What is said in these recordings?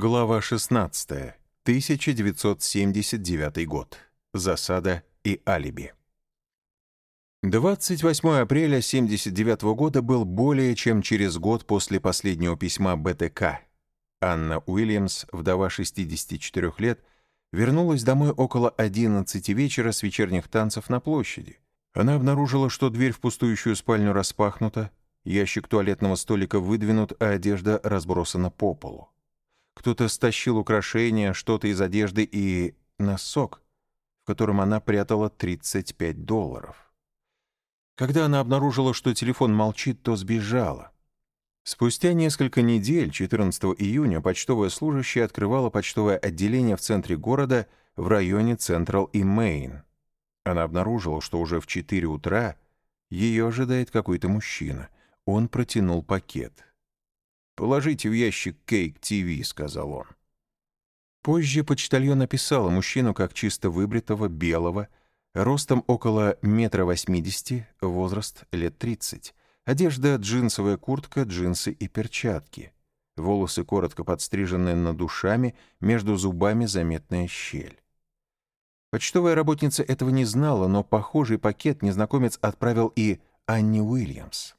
Глава 16. 1979 год. Засада и алиби. 28 апреля 1979 года был более чем через год после последнего письма БТК. Анна Уильямс, вдова 64 лет, вернулась домой около 11 вечера с вечерних танцев на площади. Она обнаружила, что дверь в пустующую спальню распахнута, ящик туалетного столика выдвинут, а одежда разбросана по полу. Кто-то стащил украшения, что-то из одежды и носок, в котором она прятала 35 долларов. Когда она обнаружила, что телефон молчит, то сбежала. Спустя несколько недель, 14 июня, почтовая служащая открывала почтовое отделение в центре города в районе Централ и Мейн. Она обнаружила, что уже в 4 утра ее ожидает какой-то мужчина. Он протянул пакет. «Положите в ящик Кейк ТВ», — сказал он. Позже почтальон описал мужчину как чисто выбритого, белого, ростом около метра восьмидесяти, возраст лет тридцать. Одежда — джинсовая куртка, джинсы и перчатки. Волосы коротко подстрижены над ушами, между зубами заметная щель. Почтовая работница этого не знала, но похожий пакет незнакомец отправил и Анни Уильямс.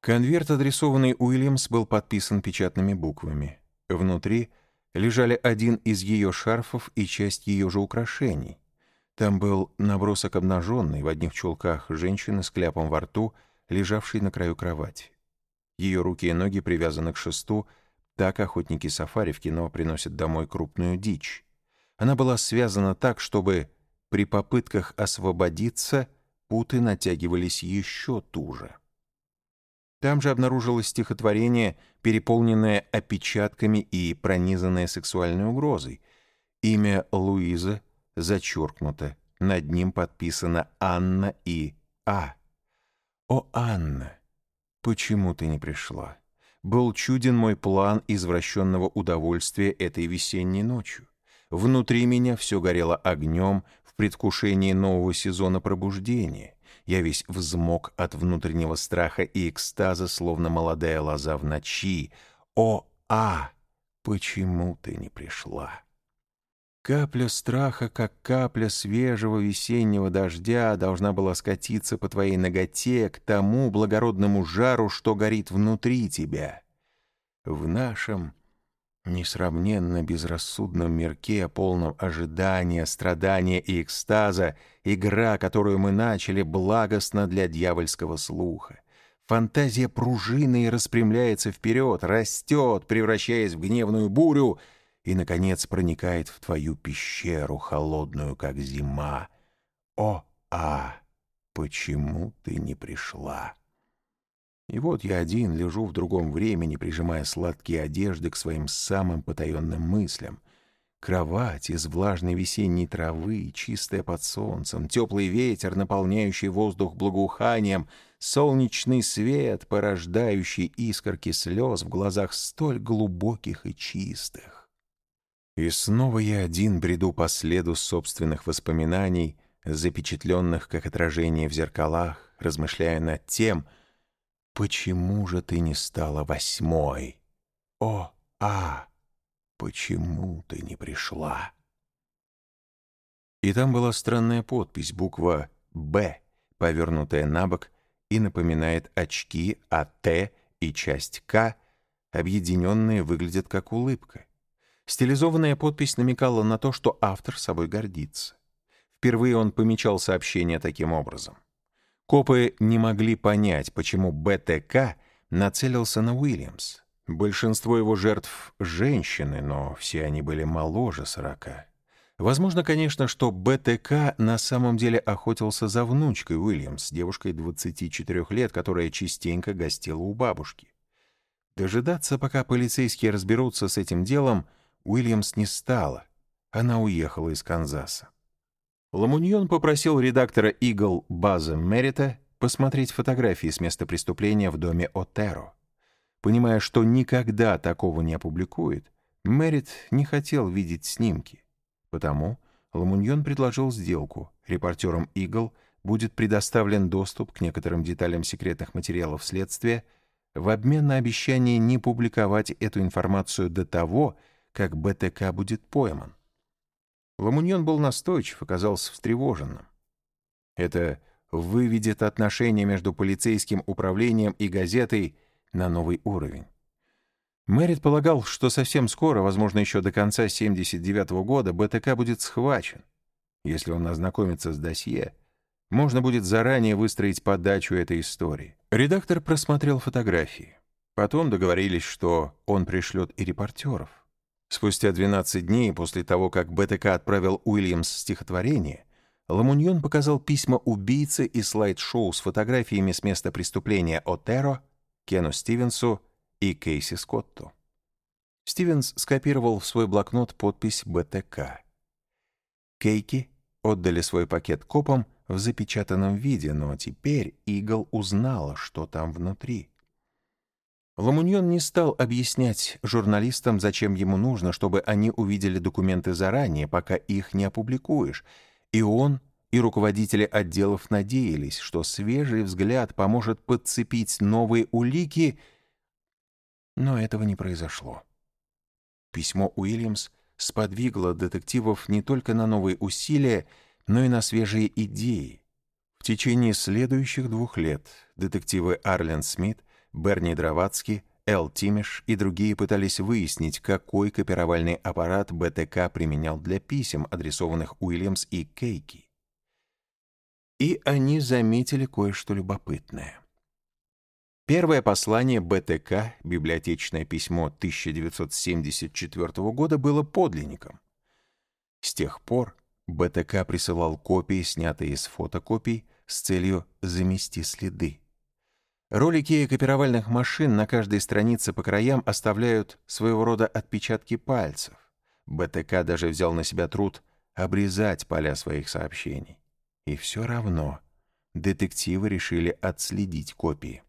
Конверт, адресованный Уильямс, был подписан печатными буквами. Внутри лежали один из ее шарфов и часть ее же украшений. Там был набросок обнаженной в одних чулках женщины с кляпом во рту, лежавшей на краю кровати. Ее руки и ноги привязаны к шесту, так охотники сафари в кино приносят домой крупную дичь. Она была связана так, чтобы при попытках освободиться путы натягивались еще туже. Там же обнаружилось стихотворение, переполненное опечатками и пронизанное сексуальной угрозой. Имя Луиза зачеркнуто, над ним подписано Анна и А. «О, Анна, почему ты не пришла? Был чуден мой план извращенного удовольствия этой весенней ночью. Внутри меня все горело огнем в предвкушении нового сезона пробуждения. Я весь взмок от внутреннего страха и экстаза, словно молодая лоза в ночи. О, а! Почему ты не пришла? Капля страха, как капля свежего весеннего дождя, должна была скатиться по твоей ноготе к тому благородному жару, что горит внутри тебя. В нашем несравненно безрассудном мирке, полном ожидания, страдания и экстаза, игра, которую мы начали, благостна для дьявольского слуха. Фантазия пружиной распрямляется вперед, растет, превращаясь в гневную бурю, и, наконец, проникает в твою пещеру, холодную, как зима. О, а, почему ты не пришла? И вот я один лежу в другом времени, прижимая сладкие одежды к своим самым потаенным мыслям. Кровать из влажной весенней травы, чистая под солнцем, теплый ветер, наполняющий воздух благоуханием, солнечный свет, порождающий искорки слез в глазах столь глубоких и чистых. И снова я один бреду по следу собственных воспоминаний, запечатленных как отражение в зеркалах, размышляя над тем — Почему же ты не стала восьмой? О, а, почему ты не пришла? И там была странная подпись, буква «Б», повернутая на бок и напоминает очки, а «Т» и часть «К» объединенные выглядят как улыбка. Стилизованная подпись намекала на то, что автор собой гордится. Впервые он помечал сообщение таким образом. Копы не могли понять, почему БТК нацелился на Уильямс. Большинство его жертв — женщины, но все они были моложе сорока. Возможно, конечно, что БТК на самом деле охотился за внучкой Уильямс, девушкой 24 лет, которая частенько гостила у бабушки. Дожидаться, пока полицейские разберутся с этим делом, Уильямс не стала. Она уехала из Канзаса. Ламуньон попросил редактора «Игл» База Мерита посмотреть фотографии с места преступления в доме Отеро. Понимая, что никогда такого не опубликует, Мерит не хотел видеть снимки. Потому Ламуньон предложил сделку. Репортерам «Игл» будет предоставлен доступ к некоторым деталям секретных материалов следствия в обмен на обещание не публиковать эту информацию до того, как БТК будет пойман. Ламуньон был настойчив, оказался встревоженным. Это выведет отношения между полицейским управлением и газетой на новый уровень. Мэрит полагал, что совсем скоро, возможно, еще до конца 79 -го года, БТК будет схвачен. Если он ознакомится с досье, можно будет заранее выстроить подачу этой истории. Редактор просмотрел фотографии. Потом договорились, что он пришлет и репортеров. Спустя 12 дней после того, как БТК отправил Уильямс стихотворение, Ламуньон показал письма убийцы и слайд-шоу с фотографиями с места преступления Отеро, Кену Стивенсу и Кейси Скотту. Стивенс скопировал в свой блокнот подпись БТК. Кейки отдали свой пакет копам в запечатанном виде, но теперь Игл узнала, что там внутри. Ламуньон не стал объяснять журналистам, зачем ему нужно, чтобы они увидели документы заранее, пока их не опубликуешь, и он, и руководители отделов надеялись, что свежий взгляд поможет подцепить новые улики, но этого не произошло. Письмо Уильямс сподвигло детективов не только на новые усилия, но и на свежие идеи. В течение следующих двух лет детективы Арлен Смит, Берни Дровацкий, Эл Тимиш и другие пытались выяснить, какой копировальный аппарат БТК применял для писем, адресованных Уильямс и Кейки. И они заметили кое-что любопытное. Первое послание БТК, библиотечное письмо 1974 года, было подлинником. С тех пор БТК присылал копии, снятые из фотокопий, с целью замести следы. Ролики копировальных машин на каждой странице по краям оставляют своего рода отпечатки пальцев. БТК даже взял на себя труд обрезать поля своих сообщений. И все равно детективы решили отследить копии.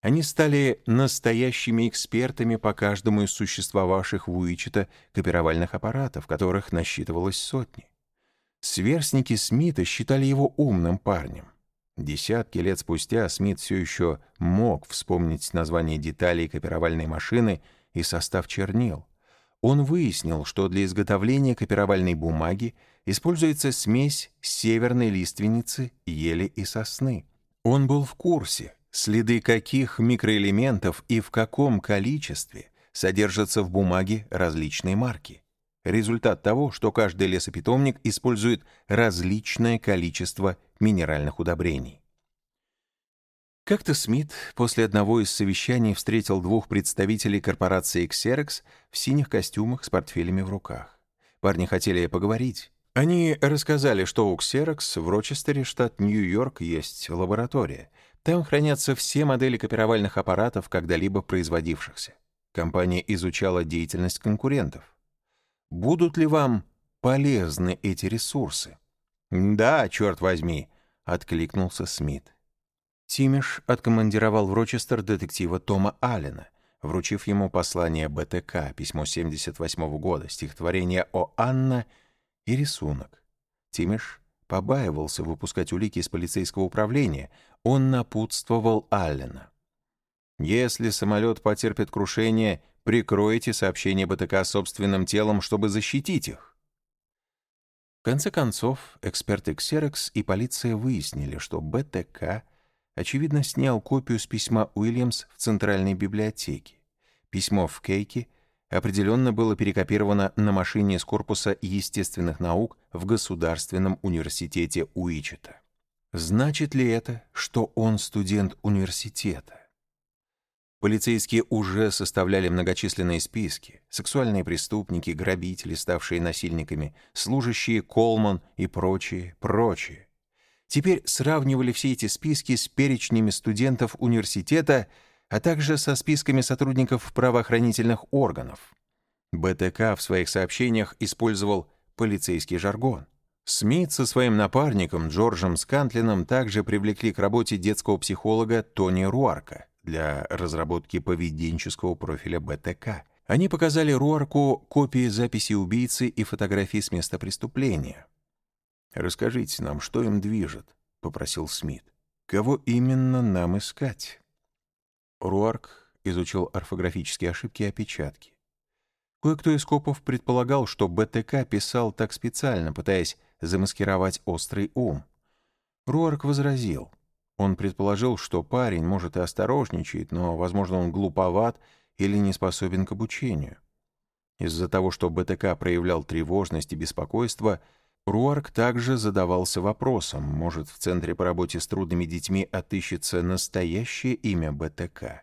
Они стали настоящими экспертами по каждому из существовавших в Уичета копировальных аппаратов, которых насчитывалось сотни. Сверстники Смита считали его умным парнем. Десятки лет спустя Смит все еще мог вспомнить название деталей копировальной машины и состав чернил. Он выяснил, что для изготовления копировальной бумаги используется смесь северной лиственницы, ели и сосны. Он был в курсе, следы каких микроэлементов и в каком количестве содержатся в бумаге различной марки. Результат того, что каждый лесопитомник использует различное количество минеральных удобрений. Как-то Смит после одного из совещаний встретил двух представителей корпорации Xerox в синих костюмах с портфелями в руках. Парни хотели поговорить. Они рассказали, что у Xerox в Рочестере, штат Нью-Йорк, есть лаборатория. Там хранятся все модели копировальных аппаратов, когда-либо производившихся. Компания изучала деятельность конкурентов. Будут ли вам полезны эти ресурсы? Да, черт возьми, откликнулся Смит. Тимиш откомандировал в Рочестер детектива Тома Аллена, вручив ему послание БТК, письмо 78 -го года, стихотворение о Анна и рисунок. Тимиш побаивался выпускать улики из полицейского управления. Он напутствовал Аллена. «Если самолет потерпит крушение, прикройте сообщение БТК собственным телом, чтобы защитить их. Конце концов, эксперты Xerox и полиция выяснили, что БТК, очевидно, снял копию с письма Уильямс в Центральной библиотеке. Письмо в Кейке определенно было перекопировано на машине из корпуса естественных наук в Государственном университете Уичета. Значит ли это, что он студент университета? Полицейские уже составляли многочисленные списки. Сексуальные преступники, грабители, ставшие насильниками, служащие Колман и прочие, прочие. Теперь сравнивали все эти списки с перечнями студентов университета, а также со списками сотрудников правоохранительных органов. БТК в своих сообщениях использовал полицейский жаргон. Смит со своим напарником Джорджем Скантлином также привлекли к работе детского психолога Тони Руарка для разработки поведенческого профиля БТК. Они показали Руарку копии записи убийцы и фотографии с места преступления. «Расскажите нам, что им движет», — попросил Смит. «Кого именно нам искать?» Руарк изучил орфографические ошибки и опечатки. Кое-кто из копов предполагал, что БТК писал так специально, пытаясь замаскировать острый ум. Руарк возразил. Он предположил, что парень, может, и осторожничает, но, возможно, он глуповат или не способен к обучению. Из-за того, что БТК проявлял тревожность и беспокойство, Руарк также задавался вопросом, может, в Центре по работе с трудными детьми отыщется настоящее имя БТК.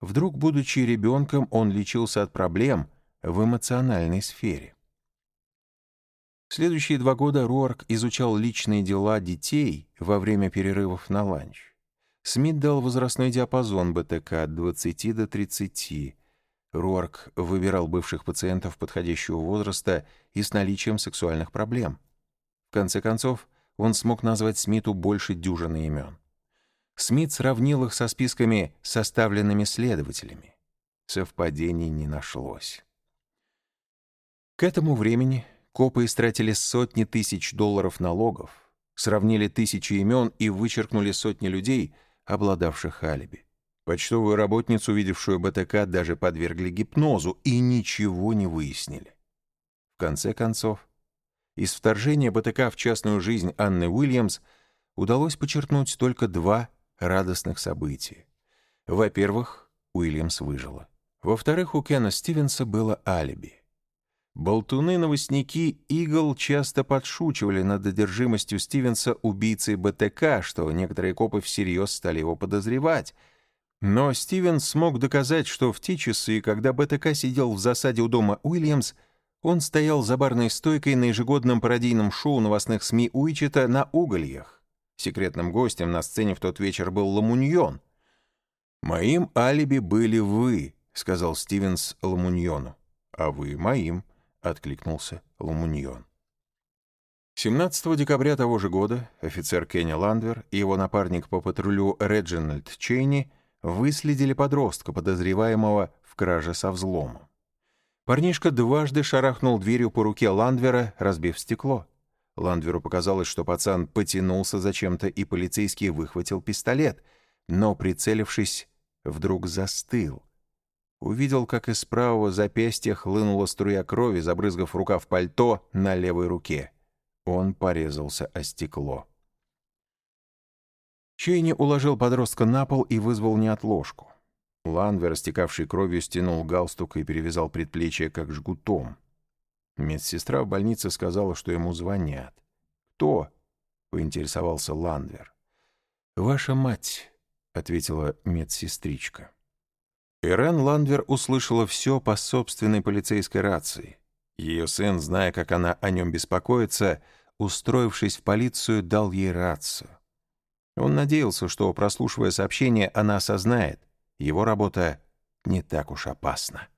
Вдруг, будучи ребенком, он лечился от проблем в эмоциональной сфере. Следующие два года Руарк изучал личные дела детей во время перерывов на ланч. Смит дал возрастной диапазон БТК от 20 до 30. Руарк выбирал бывших пациентов подходящего возраста и с наличием сексуальных проблем. В конце концов, он смог назвать Смиту больше дюжины имен. Смит сравнил их со списками, составленными следователями. Совпадений не нашлось. К этому времени копы истратили сотни тысяч долларов налогов, сравнили тысячи имен и вычеркнули сотни людей, обладавших алиби. Почтовую работницу, увидевшую БТК, даже подвергли гипнозу и ничего не выяснили. В конце концов, из вторжения БТК в частную жизнь Анны Уильямс удалось подчеркнуть только два радостных события. Во-первых, Уильямс выжила. Во-вторых, у Кена Стивенса было алиби. Болтуны-новостники Игл часто подшучивали над одержимостью Стивенса убийцей БТК, что некоторые копы всерьез стали его подозревать. Но Стивенс смог доказать, что в те часы, когда БТК сидел в засаде у дома Уильямс, он стоял за барной стойкой на ежегодном пародийном шоу новостных СМИ Уичета на угольях. Секретным гостем на сцене в тот вечер был Ламуньон. «Моим алиби были вы», — сказал Стивенс Ламуньону. «А вы моим» откликнулся Лумуньон. 17 декабря того же года офицер Кенни Ландвер и его напарник по патрулю Реджинальд Чейни выследили подростка, подозреваемого в краже со взломом. Парнишка дважды шарахнул дверью по руке Ландвера, разбив стекло. Ландверу показалось, что пацан потянулся зачем-то, и полицейский выхватил пистолет, но, прицелившись, вдруг застыл — увидел, как из правого запястья хлынула струя крови, забрызгав рукав пальто на левой руке. Он порезался о стекло. Чейни уложил подростка на пол и вызвал неотложку. Ланвер, растекавший кровью, стянул галстук и перевязал предплечье как жгутом. Медсестра в больнице сказала, что ему звонят. «Кто?» — поинтересовался Ланвер. «Ваша мать», — ответила медсестричка. Ирен Ландвер услышала все по собственной полицейской рации. Ее сын, зная, как она о нем беспокоится, устроившись в полицию, дал ей рацию. Он надеялся, что, прослушивая сообщение, она осознает, его работа не так уж опасна.